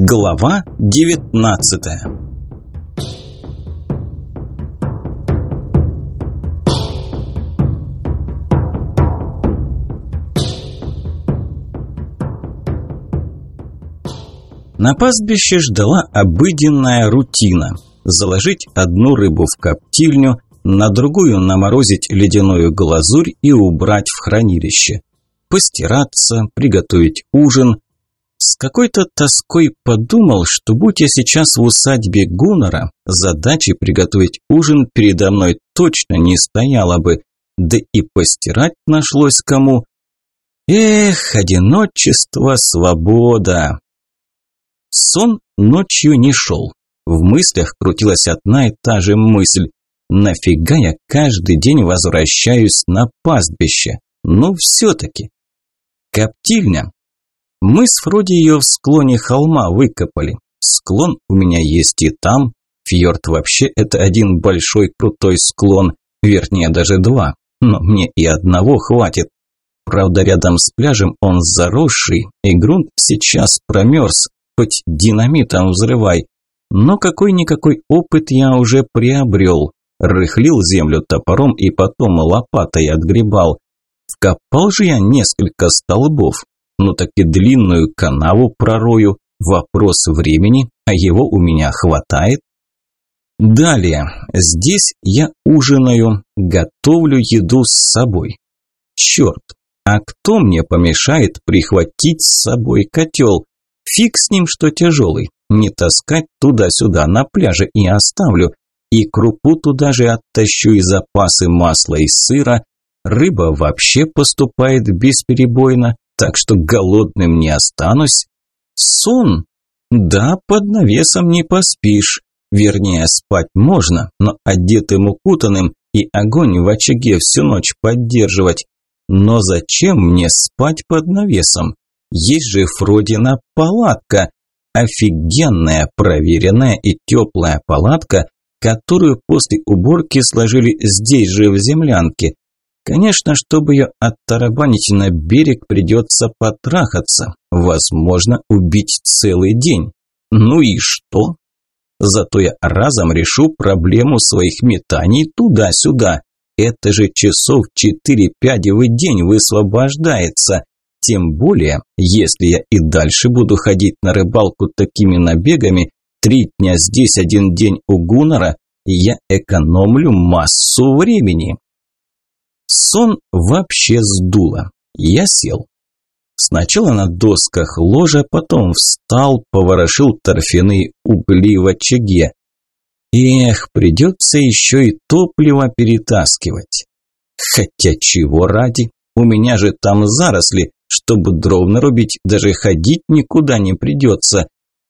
Глава 19 На пастбище ждала обыденная рутина. Заложить одну рыбу в коптильню, на другую наморозить ледяную глазурь и убрать в хранилище. Постираться, приготовить ужин. С какой-то тоской подумал, что будь я сейчас в усадьбе Гуннера, задачи приготовить ужин передо мной точно не стояла бы, да и постирать нашлось кому. Эх, одиночество, свобода! Сон ночью не шел. В мыслях крутилась одна и та же мысль. Нафига я каждый день возвращаюсь на пастбище? Ну, все-таки. Коптильня. Мы с Фроди ее в склоне холма выкопали. Склон у меня есть и там. Фьорд вообще это один большой крутой склон, вернее даже два. Но мне и одного хватит. Правда, рядом с пляжем он заросший, и грунт сейчас промерз, хоть динамитом взрывай. Но какой-никакой опыт я уже приобрел. Рыхлил землю топором и потом лопатой отгребал. Вкопал же я несколько столбов. Ну так и длинную канаву пророю. Вопрос времени, а его у меня хватает. Далее, здесь я ужинаю, готовлю еду с собой. Черт, а кто мне помешает прихватить с собой котел? Фиг с ним, что тяжелый. Не таскать туда-сюда на пляже и оставлю. И крупу туда же оттащу и запасы масла и сыра. Рыба вообще поступает бесперебойно, так что голодным не останусь. Сон? Да, под навесом не поспишь. Вернее, спать можно, но одетым укутанным и огонь в очаге всю ночь поддерживать. Но зачем мне спать под навесом? Есть же Фродина палатка. Офигенная, проверенная и теплая палатка, которую после уборки сложили здесь же в землянке. Конечно, чтобы ее оттарабанить на берег, придется потрахаться. Возможно, убить целый день. Ну и что? Зато я разом решу проблему своих метаний туда-сюда. Это же часов 4-5 в день высвобождается. Тем более, если я и дальше буду ходить на рыбалку такими набегами, три дня здесь, один день у Гуннера, я экономлю массу времени. Сон вообще сдуло. Я сел. Сначала на досках ложа, потом встал, поворошил торфяные угли в очаге. Эх, придется еще и топливо перетаскивать. Хотя чего ради? У меня же там заросли, чтобы дров нарубить, даже ходить никуда не придется.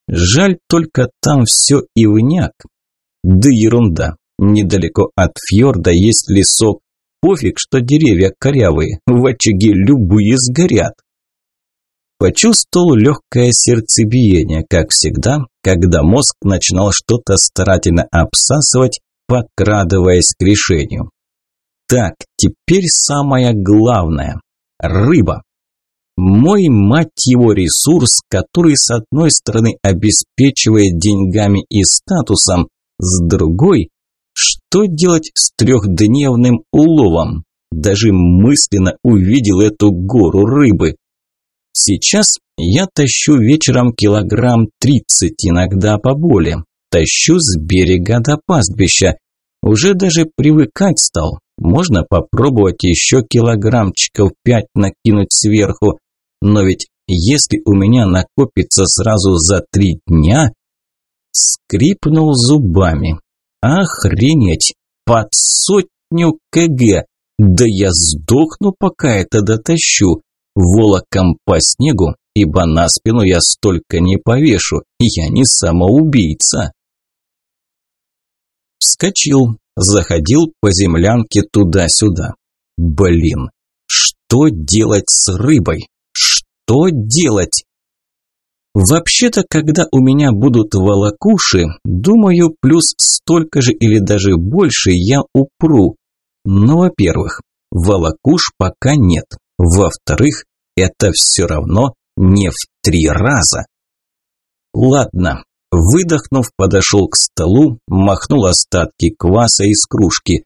Жаль, только там все ивняк. Да ерунда. Недалеко от фьорда есть лесок. Пофиг, что деревья корявые, в очаге любые сгорят. Почувствовал легкое сердцебиение, как всегда, когда мозг начинал что-то старательно обсасывать, подкрадываясь к решению. Так, теперь самое главное – рыба. Мой, мать его, ресурс, который с одной стороны обеспечивает деньгами и статусом, с другой – что делать с трехдневным уловом? Даже мысленно увидел эту гору рыбы. Сейчас я тащу вечером килограмм тридцать, иногда поболее. Тащу с берега до пастбища. Уже даже привыкать стал. Можно попробовать еще килограммчиков пять накинуть сверху. Но ведь если у меня накопится сразу за три дня... Скрипнул зубами. Охренеть! Под сотню кг! Да я сдохну, пока это дотащу. Волоком по снегу, ибо на спину я столько не повешу. Я не самоубийца. Вскочил, заходил по землянке туда-сюда. Блин, что делать с рыбой? Что делать? Вообще-то, когда у меня будут волокуши, думаю, плюс столько же или даже больше я упру. Но, во-первых, волокуш пока нет. Во-вторых, это все равно не в три раза. Ладно. Выдохнув, подошел к столу, махнул остатки кваса из кружки.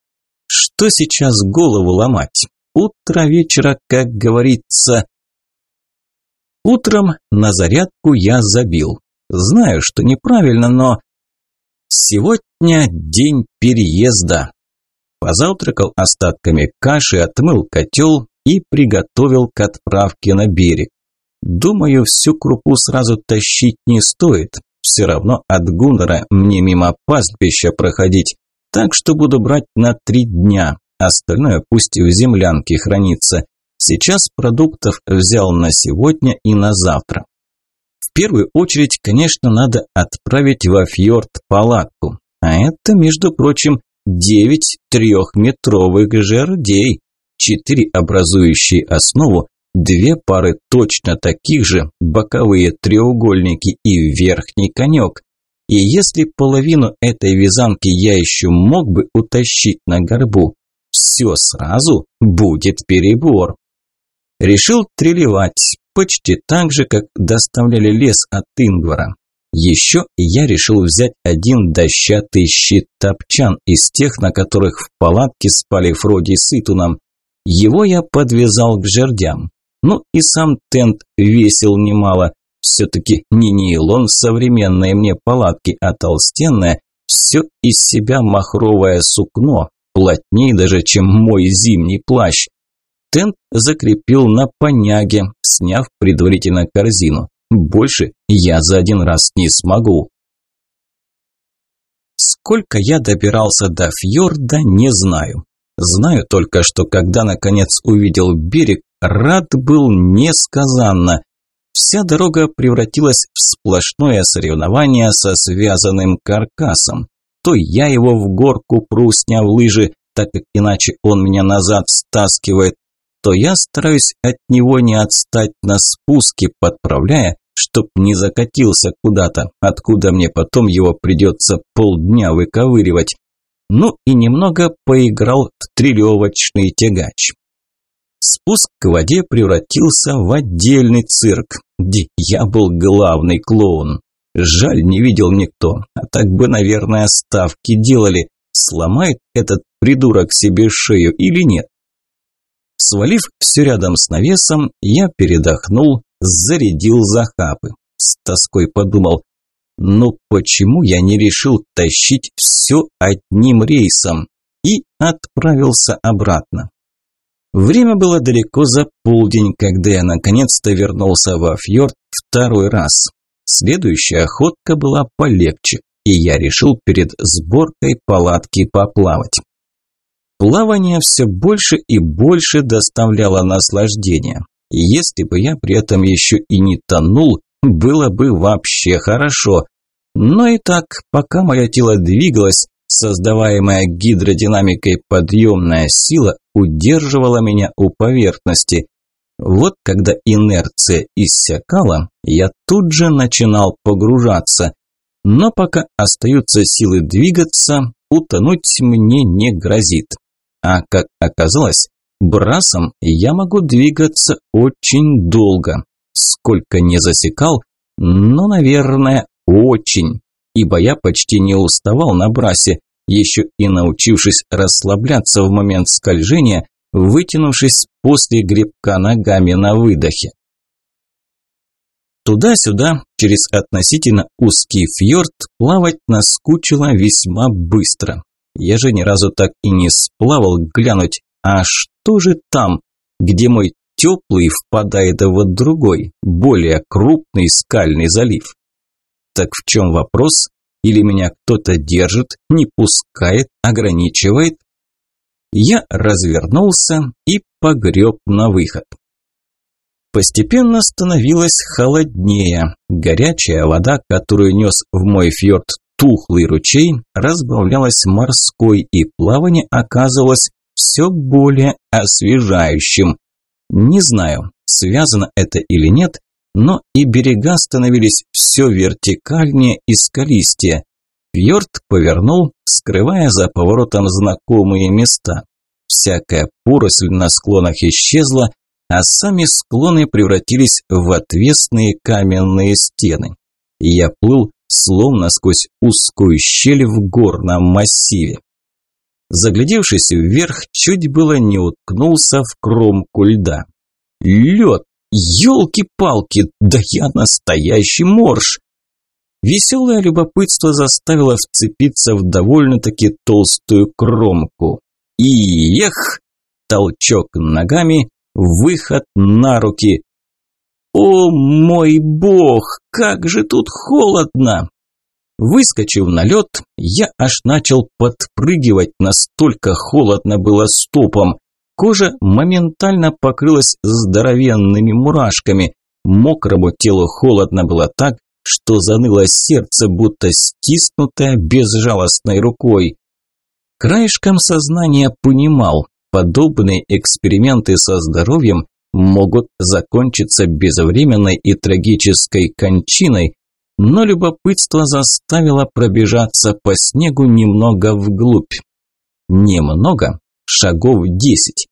Что сейчас голову ломать? Утро вечера, как говорится. Утром на зарядку я забил. Знаю, что неправильно, но... Сегодня день переезда. Позавтракал остатками каши, отмыл котел и приготовил к отправке на берег. Думаю, всю крупу сразу тащить не стоит. Все равно от Гуннера мне мимо пастбища проходить, так что буду брать на три дня. Остальное пусть в землянке хранится. Сейчас продуктов взял на сегодня и на завтра. В первую очередь, конечно, надо отправить во фьорд палатку. А это, между прочим, девять трехметровых жердей, четыре образующие основу, две пары точно таких же, боковые треугольники и верхний конек. И если половину этой вязанки я еще мог бы утащить на горбу, все сразу будет перебор. Решил трелевать, почти так же, как доставляли лес от Ингвара. Еще я решил взять один дощатый щит-топчан из тех, на которых в палатке спали Фроди с Итуном. Его я подвязал к жердям. Ну и сам тент весил немало. Все-таки не нейлон современной мне палатки, а толстенное, все из себя махровое сукно, плотнее даже, чем мой зимний плащ. Тент закрепил на поняге, сняв предварительно корзину. Больше я за один раз не смогу. Сколько я добирался до фьорда, не знаю. Знаю только, что когда наконец увидел берег, рад был несказанно. Вся дорога превратилась в сплошное соревнование со связанным каркасом. То я его в горку пру, сняв лыжи, так как иначе он меня назад стаскивает, то я стараюсь от него не отстать на спуске, подправляя, чтоб не закатился куда-то, откуда мне потом его придется полдня выковыривать. Ну и немного поиграл в трелевочный тягач. Спуск к воде превратился в отдельный цирк, где я был главный клоун. Жаль, не видел никто, а так бы, наверное, ставки делали, сломает этот придурок себе шею или нет. Свалив все рядом с навесом, я передохнул, зарядил захапы. С тоской подумал, ну почему я не решил тащить все одним рейсом? И отправился обратно. Время было далеко за полдень, когда я наконец-то вернулся во фьорд второй раз. Следующая охотка была полегче, и я решил перед сборкой палатки поплавать. Плавание все больше и больше доставляло наслаждение. Если бы я при этом еще и не тонул, было бы вообще хорошо. Но и так, пока мое тело двигалось, создаваемая гидродинамикой подъемная сила удерживала меня у поверхности. Вот когда инерция иссякала, я тут же начинал погружаться. Но пока остаются силы двигаться, утонуть мне не грозит. А как оказалось, брасом я могу двигаться очень долго. Сколько не засекал, но, наверное, очень. Ибо я почти не уставал на брасе, еще и научившись расслабляться в момент скольжения, вытянувшись после гребка ногами на выдохе. Туда-сюда, через относительно узкий фьорд, плавать наскучило весьма быстро. Я же ни разу так и не сплавал глянуть, а что же там, где мой теплый впадает в другой, более крупный скальный залив. Так в чем вопрос? Или меня кто-то держит, не пускает, ограничивает? Я развернулся и погреб на выход. Постепенно становилось холоднее. Горячая вода, которую нес в мой фьорд тухлый ручей, разбавлялась морской, и плавание оказывалось все более освежающим. Не знаю, связано это или нет, но и берега становились все вертикальнее и скалистее. Фьорд повернул, скрывая за поворотом знакомые места. Всякая поросль на склонах исчезла, а сами склоны превратились в отвесные каменные стены. я плыл словно сквозь узкую щель в горном массиве. Заглядевшись вверх, чуть было не уткнулся в кромку льда. Лед! Ёлки-палки! Да я настоящий морж! Веселое любопытство заставило вцепиться в довольно-таки толстую кромку. И эх! Толчок ногами, выход на руки. «О мой бог, как же тут холодно!» Выскочив на лед, я аж начал подпрыгивать, настолько холодно было стопом. Кожа моментально покрылась здоровенными мурашками. Мокрому телу холодно было так, что заныло сердце, будто стиснутое безжалостной рукой. Краешком сознания понимал, подобные эксперименты со здоровьем могут закончиться безвременной и трагической кончиной, но любопытство заставило пробежаться по снегу немного вглубь. Немного, шагов десять.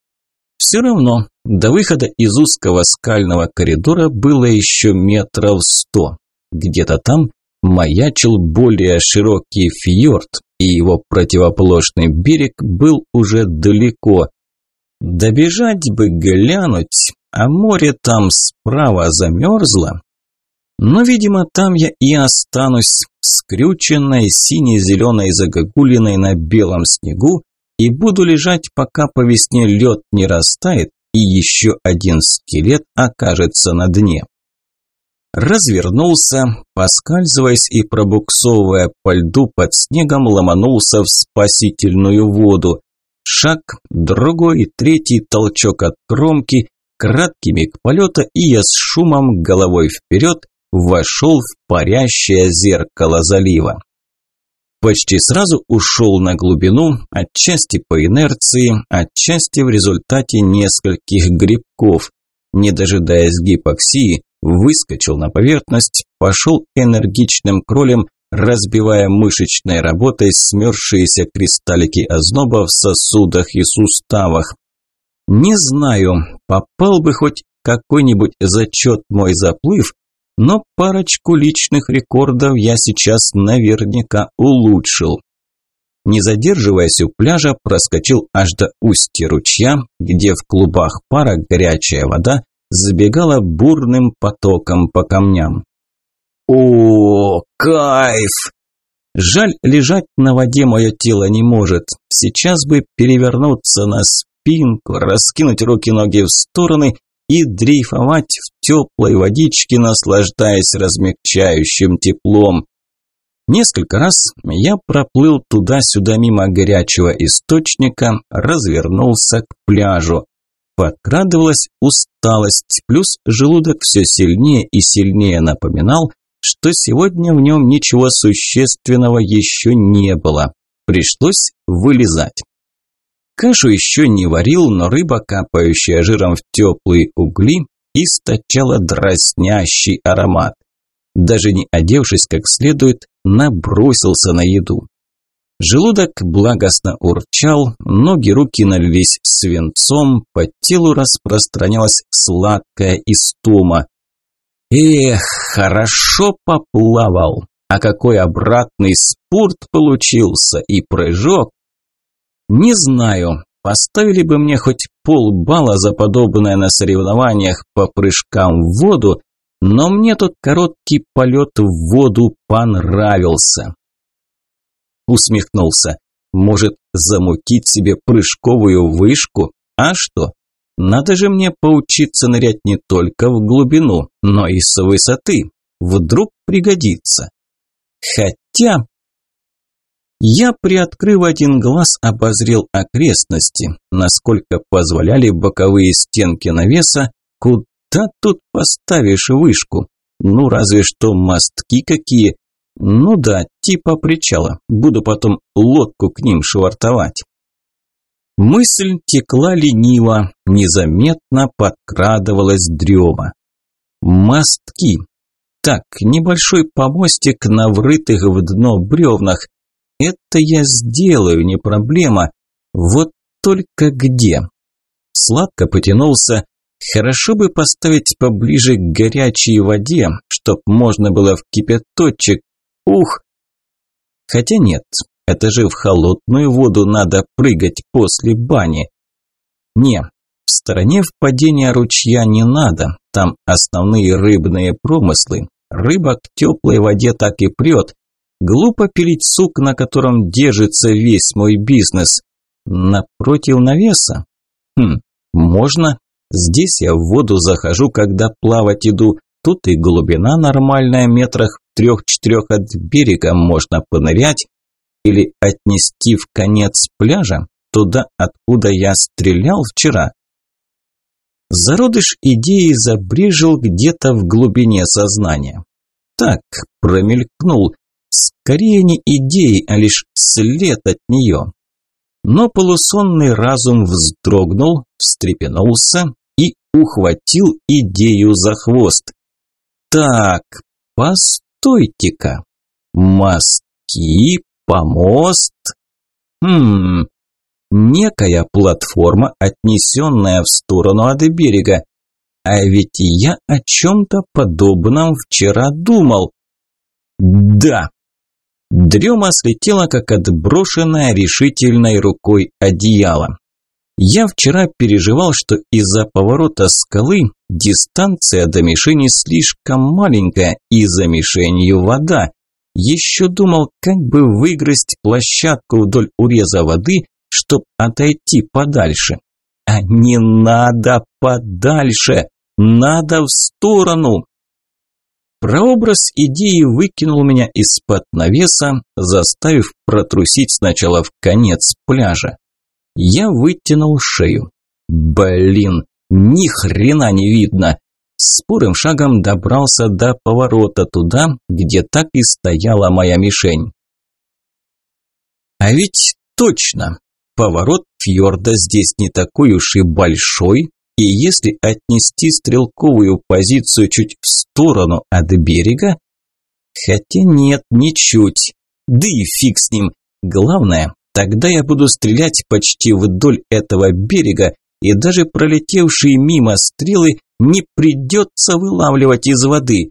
Все равно, до выхода из узкого скального коридора было еще метров сто. Где-то там маячил более широкий фьорд, и его противоположный берег был уже далеко. Добежать бы глянуть, а море там справа замерзло. Но, видимо, там я и останусь, скрюченной сине-зеленой загогулиной на белом снегу, и буду лежать, пока по весне лед не растает, и еще один скелет окажется на дне. Развернулся, поскальзываясь и пробуксовывая по льду под снегом, ломанулся в спасительную воду. Шаг, другой, третий толчок от кромки, краткий миг полета, и я с шумом головой вперед вошел в парящее зеркало залива. Почти сразу ушел на глубину, отчасти по инерции, отчасти в результате нескольких грибков. Не дожидаясь гипоксии, выскочил на поверхность, пошел энергичным кролем, разбивая мышечной работой смерзшиеся кристаллики озноба в сосудах и суставах. Не знаю, попал бы хоть какой-нибудь зачет мой заплыв, но парочку личных рекордов я сейчас наверняка улучшил. Не задерживаясь у пляжа, проскочил аж до устья ручья, где в клубах пара горячая вода забегала бурным потоком по камням. О, кайф! Жаль, лежать на воде мое тело не может. Сейчас бы перевернуться на спинку, раскинуть руки-ноги в стороны и дрейфовать в теплой водичке, наслаждаясь размягчающим теплом. Несколько раз я проплыл туда-сюда мимо горячего источника, развернулся к пляжу. Подкрадывалась усталость, плюс желудок все сильнее и сильнее напоминал, что сегодня в нем ничего существенного еще не было. Пришлось вылезать. Кашу еще не варил, но рыба, капающая жиром в теплые угли, источала дразнящий аромат. Даже не одевшись как следует, набросился на еду. Желудок благостно урчал, ноги руки налились свинцом, по телу распространялась сладкая истома. Эх, хорошо поплавал, а какой обратный спорт получился и прыжок. Не знаю, поставили бы мне хоть полбалла за подобное на соревнованиях по прыжкам в воду, но мне тот короткий полет в воду понравился усмехнулся. Может, замутить себе прыжковую вышку? А что? Надо же мне поучиться нырять не только в глубину, но и с высоты. Вдруг пригодится. Хотя... Я, приоткрыв один глаз, обозрел окрестности, насколько позволяли боковые стенки навеса, куда тут поставишь вышку? Ну, разве что мостки какие, ну да, типа причала. Буду потом лодку к ним швартовать. Мысль текла лениво, незаметно подкрадывалась дрема. Мостки. Так, небольшой помостик на врытых в дно бревнах. Это я сделаю, не проблема. Вот только где? Сладко потянулся, Хорошо бы поставить поближе к горячей воде, чтоб можно было в кипяточек. Ух! Хотя нет, это же в холодную воду надо прыгать после бани. Не, в стороне впадения ручья не надо, там основные рыбные промыслы. Рыба к теплой воде так и прет. Глупо пилить сук, на котором держится весь мой бизнес. Напротив навеса? Хм, можно. Здесь я в воду захожу, когда плавать иду. Тут и глубина нормальная, метрах трех-четырех от берега можно понырять. Или отнести в конец пляжа, туда, откуда я стрелял вчера. Зародыш идеи забрежил где-то в глубине сознания. Так, промелькнул. Скорее не идеи, а лишь след от нее. Но полусонный разум вздрогнул, встрепенулся и ухватил идею за хвост. Так, постойте-ка. Мостки, помост. Хм, некая платформа, отнесенная в сторону от берега. А ведь я о чем-то подобном вчера думал. Да. Дрема слетела, как отброшенная решительной рукой одеяло. Я вчера переживал, что из-за поворота скалы дистанция до мишени слишком маленькая, и за мишенью вода. Еще думал, как бы выгрызть площадку вдоль уреза воды, чтоб отойти подальше. А не надо подальше, надо в сторону. Прообраз идеи выкинул меня из-под навеса, заставив протрусить сначала в конец пляжа. Я вытянул шею. Блин, ни хрена не видно. Спорым шагом добрался до поворота туда, где так и стояла моя мишень. А ведь точно, Поворот фьорда здесь не такой уж и большой, и если отнести стрелковую позицию чуть в сторону от берега, хотя нет, ничуть, да и фиг с ним, главное, тогда я буду стрелять почти вдоль этого берега, и даже пролетевшие мимо стрелы не придется вылавливать из воды.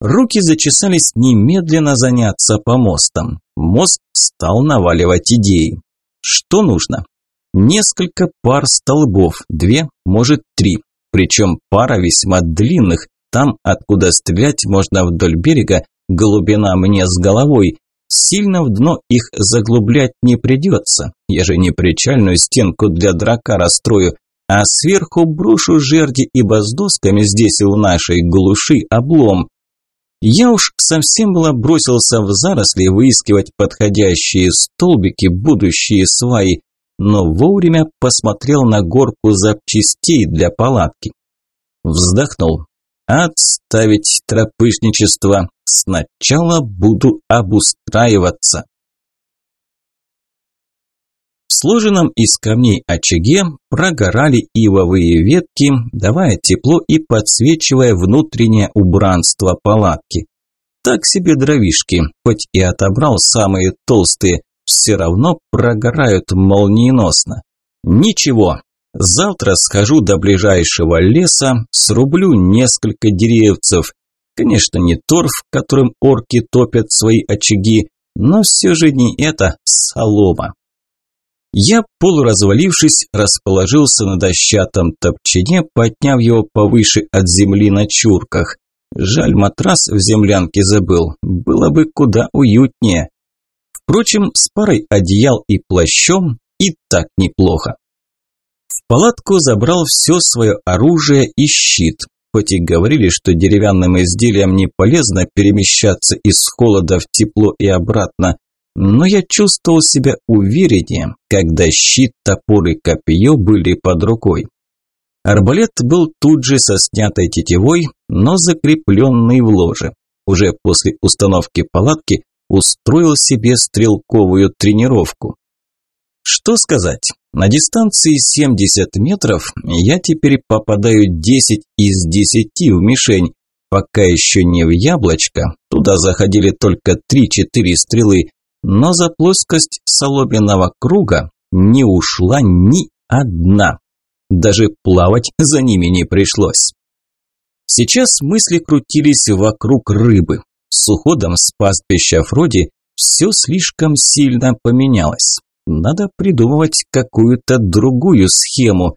Руки зачесались немедленно заняться помостом. Мозг стал наваливать идеи. Что нужно? Несколько пар столбов, две, может три. Причем пара весьма длинных, там, откуда стрелять можно вдоль берега, глубина мне с головой. Сильно в дно их заглублять не придется, я же не причальную стенку для драка расстрою, а сверху брошу жерди, ибо с досками здесь и в нашей глуши облом. Я уж совсем было бросился в заросли выискивать подходящие столбики, будущие сваи, но вовремя посмотрел на горку запчастей для палатки. Вздохнул. Отставить тропышничество. Сначала буду обустраиваться. Сложенном из камней очаге прогорали ивовые ветки, давая тепло и подсвечивая внутреннее убранство палатки. Так себе дровишки, хоть и отобрал самые толстые, все равно прогорают молниеносно. Ничего, завтра схожу до ближайшего леса, срублю несколько деревцев. Конечно, не торф, которым орки топят свои очаги, но все же не это солома. Я, полуразвалившись, расположился на дощатом топчине, подняв его повыше от земли на чурках. Жаль, матрас в землянке забыл, было бы куда уютнее. Впрочем, с парой одеял и плащом и так неплохо. В палатку забрал все свое оружие и щит, хоть и говорили, что деревянным изделиям не полезно перемещаться из холода в тепло и обратно, но я чувствовал себя увереннее, когда щит, топор и копье были под рукой. Арбалет был тут же со снятой тетивой, но закрепленный в ложе. Уже после установки палатки устроил себе стрелковую тренировку. Что сказать, на дистанции 70 метров я теперь попадаю 10 из 10 в мишень, пока еще не в яблочко, туда заходили только 3-4 стрелы, но за плоскость соломенного круга не ушла ни одна. даже плавать за ними не пришлось. Сейчас мысли крутились вокруг рыбы. С уходом с пастбища Фроди все слишком сильно поменялось. Надо придумывать какую-то другую схему.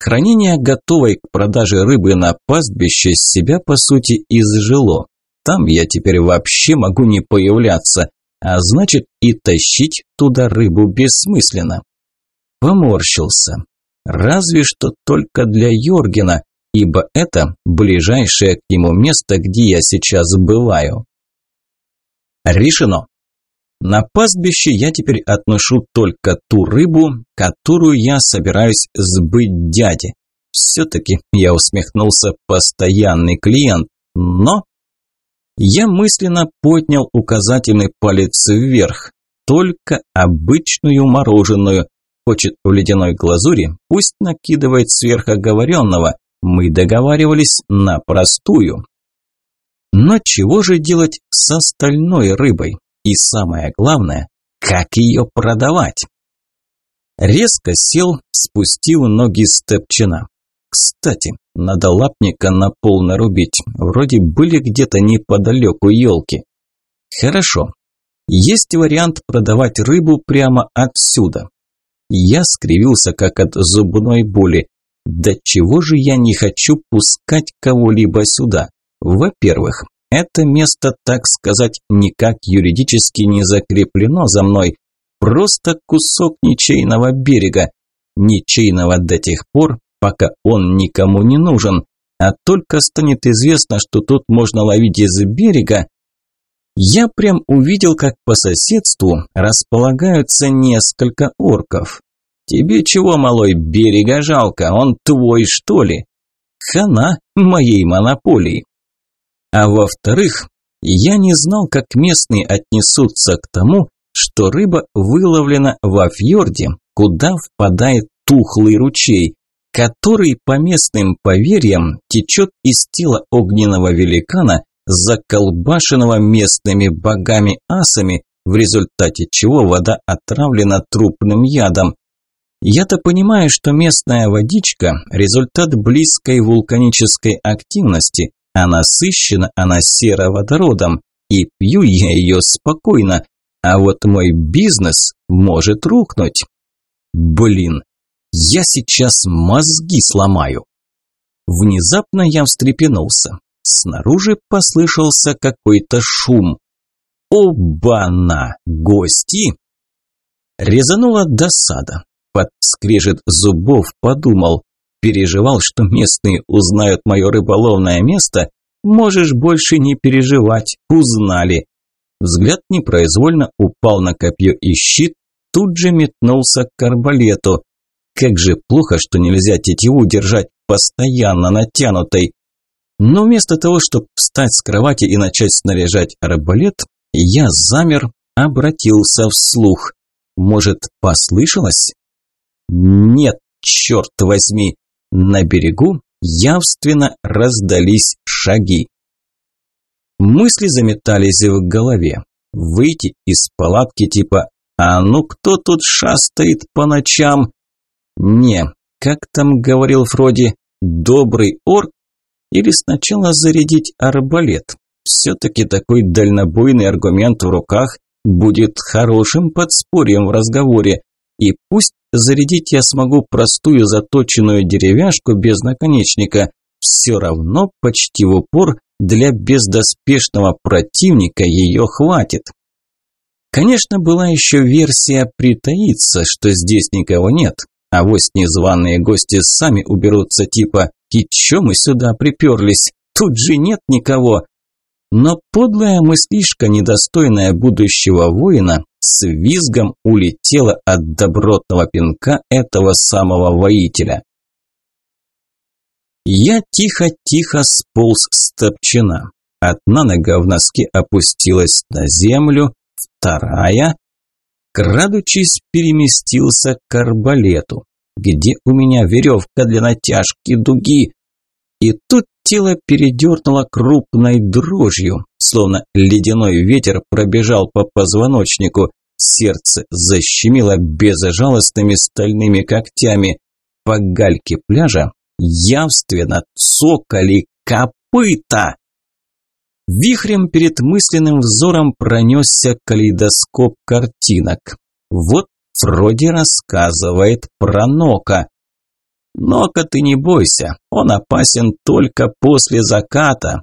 Хранение готовой к продаже рыбы на пастбище себя, по сути, изжило. Там я теперь вообще могу не появляться, а значит и тащить туда рыбу бессмысленно. Поморщился. Разве что только для Йоргена, ибо это ближайшее к нему место, где я сейчас бываю. Решено. На пастбище я теперь отношу только ту рыбу, которую я собираюсь сбыть дяде. Все-таки, я усмехнулся, постоянный клиент, но... Я мысленно поднял указательный палец вверх. Только обычную мороженую. Хочет в ледяной глазури, пусть накидывает сверхоговоренного. Мы договаривались на простую. Но чего же делать с остальной рыбой? И самое главное, как ее продавать? Резко сел, спустил ноги с топчина. Кстати, надо лапника на пол нарубить. Вроде были где-то неподалеку елки. Хорошо. Есть вариант продавать рыбу прямо отсюда. Я скривился, как от зубной боли. Да чего же я не хочу пускать кого-либо сюда? Во-первых, это место, так сказать, никак юридически не закреплено за мной. Просто кусок ничейного берега. Ничейного до тех пор, пока он никому не нужен. А только станет известно, что тут можно ловить из берега, я прям увидел, как по соседству располагаются несколько орков. Тебе чего, малой, берега жалко, он твой, что ли? Хана моей монополии. А во-вторых, я не знал, как местные отнесутся к тому, что рыба выловлена во фьорде, куда впадает тухлый ручей, который, по местным поверьям, течет из тела огненного великана, заколбашенного местными богами-асами, в результате чего вода отравлена трупным ядом. Я-то понимаю, что местная водичка – результат близкой вулканической активности, а насыщена она сероводородом, и пью я ее спокойно, а вот мой бизнес может рухнуть. Блин, я сейчас мозги сломаю. Внезапно я встрепенулся. Снаружи послышался какой-то шум. Оба-на! Гости! Резанула досада. Под скрежет зубов подумал. Переживал, что местные узнают мое рыболовное место. Можешь больше не переживать, узнали. Взгляд непроизвольно упал на копье и щит, тут же метнулся к арбалету. Как же плохо, что нельзя тетиву держать постоянно натянутой. Но вместо того, чтобы встать с кровати и начать снаряжать арбалет, я замер, обратился вслух. Может, послышалось? Нет, черт возьми! На берегу явственно раздались шаги. Мысли заметались в голове. Выйти из палатки типа «А ну кто тут шастает по ночам?» Не, как там говорил Фроди, добрый орк? Или сначала зарядить арбалет? Все-таки такой дальнобойный аргумент в руках будет хорошим подспорьем в разговоре. И пусть зарядить я смогу простую заточенную деревяшку без наконечника, все равно почти в упор для бездоспешного противника ее хватит. Конечно, была еще версия притаиться, что здесь никого нет, а вось незваные гости сами уберутся типа «И чё мы сюда приперлись? Тут же нет никого!» Но подлая мыслишка, недостойная будущего воина, с визгом улетела от добротного пинка этого самого воителя. Я тихо-тихо сполз с топчина. Одна нога в носке опустилась на землю, вторая крадучись, переместился к арбалету. Где у меня веревка для натяжки дуги? И тут тело передернуло крупной дрожью, словно ледяной ветер пробежал по позвоночнику. Сердце защемило безжалостными стальными когтями. по гальке пляжа явственно цокали копыта. Вихрем перед мысленным взором пронесся калейдоскоп картинок. Вот вроде рассказывает про Нока. Нока ты не бойся, он опасен только после заката.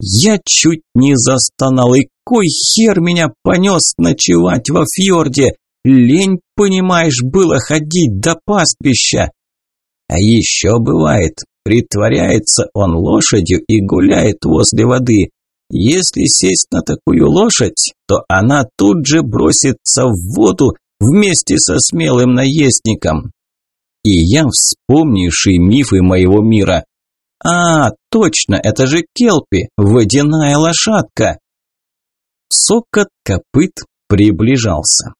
Я чуть не застонал, и кой хер меня понес ночевать во фьорде? Лень, понимаешь, было ходить до пастбища. А еще бывает, притворяется он лошадью и гуляет возле воды. Если сесть на такую лошадь, то она тут же бросится в воду вместе со смелым наездником. И я, вспомнивший мифы моего мира, а, точно, это же Келпи, водяная лошадка. Сокот копыт приближался.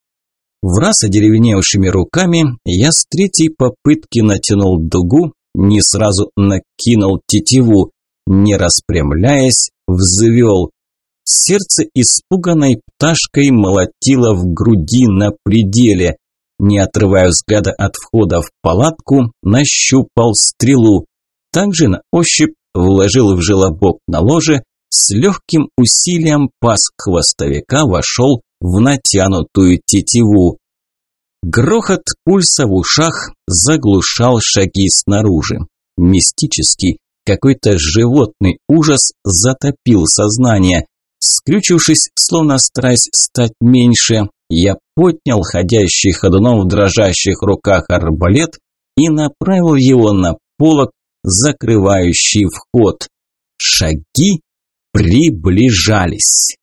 В раз одеревеневшими руками я с третьей попытки натянул дугу, не сразу накинул тетиву, не распрямляясь, взвел. Сердце испуганной пташкой молотило в груди на пределе. Не отрывая взгляда от входа в палатку, нащупал стрелу. Также на ощупь вложил в желобок на ложе, с легким усилием пас хвостовика вошел в натянутую тетиву. Грохот пульса в ушах заглушал шаги снаружи. Мистический, какой-то животный ужас затопил сознание. Скрючившись, словно стараясь стать меньше, я поднял ходящий ходуном в дрожащих руках арбалет и направил его на полок, закрывающий вход. Шаги приближались.